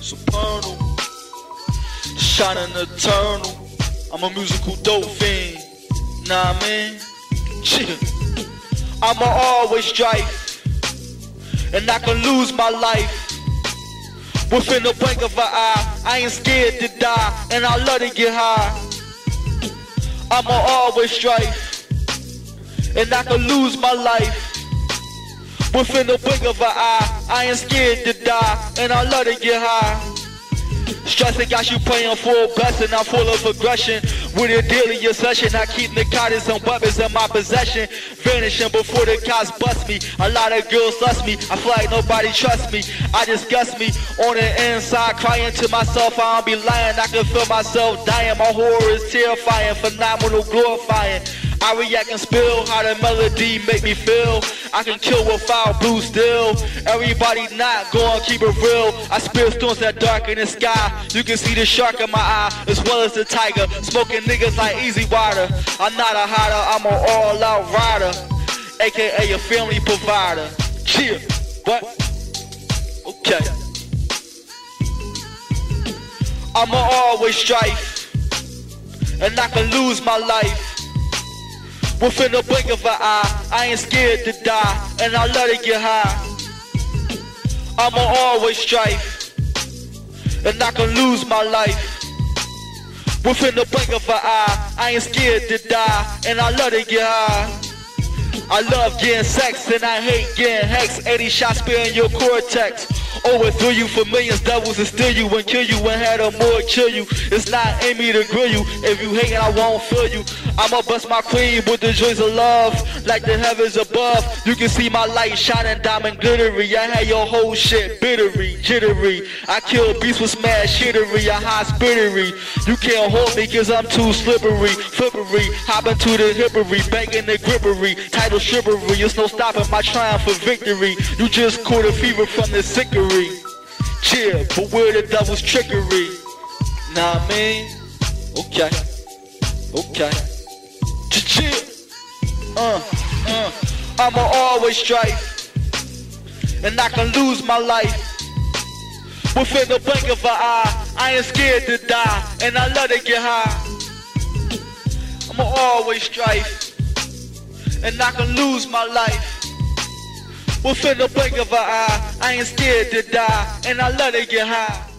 Supernal, shining eternal. I'm a musical fiend. Nah, man. Chill. I'ma always strife, and I can lose my life. Within the blink of an eye, I ain't scared to die, and I love to get high. I'ma always strife, and I can lose my life. Within the blink of an eye, I ain't scared to die, and I love to get high. Stressing got you praying for a blessing. I'm full of aggression. With a daily obsession, I keep narcotics and weapons in my possession. Vanishing before the cops bust me. A lot of girls lust me. I feel like nobody trusts me. I disgust me. On the inside, crying to myself. I don't be lying. I can feel myself dying. My horror is terrifying. Phenomenal, glorifying. I react and spill how the melody make me feel. I can kill without blue still. Everybody not going keep it real. I spill storms that dark in the sky. You can see the shark in my eye as well as the tiger. Smoking niggas like easy water. I'm not a hider, I'm an all out rider. AKA a family provider. Cheer. What? Okay. I'ma always strife. And I can lose my life. Within the blink of an eye, I ain't scared to die, and I let it get high. I'ma always strife, and I can lose my life. Within the blink of an eye, I ain't scared to die, and I let it get high. I love getting sex and I hate getting hex. 80 shots spearing your cortex. Overthrew you for millions, devils and steal you and kill you and had a more chill you. It's not Amy to grill you. If you hate, I won't feel you. I'ma bust my queen with the joys of love, like the heavens above. You can see my light shining diamond glittery. I had your whole shit bittery, jittery. I kill beasts with smash shittery, a high spittery. You can't hold me cause I'm too slippery, flippery. Hopping to the hippery, banging the grippery. Title chivalry, it's no stopping my triumph for victory. You just caught a fever from the sickery. Chill, but where the devil's trickery? Nah, I mean, okay, okay. Uh, uh. I'ma always strife, and I can lose my life. Within the blink of an eye, I ain't scared to die, and I love to get high. I'ma always strife, and I can lose my life. Within the blink of an eye, I ain't scared to die, and I love to get high.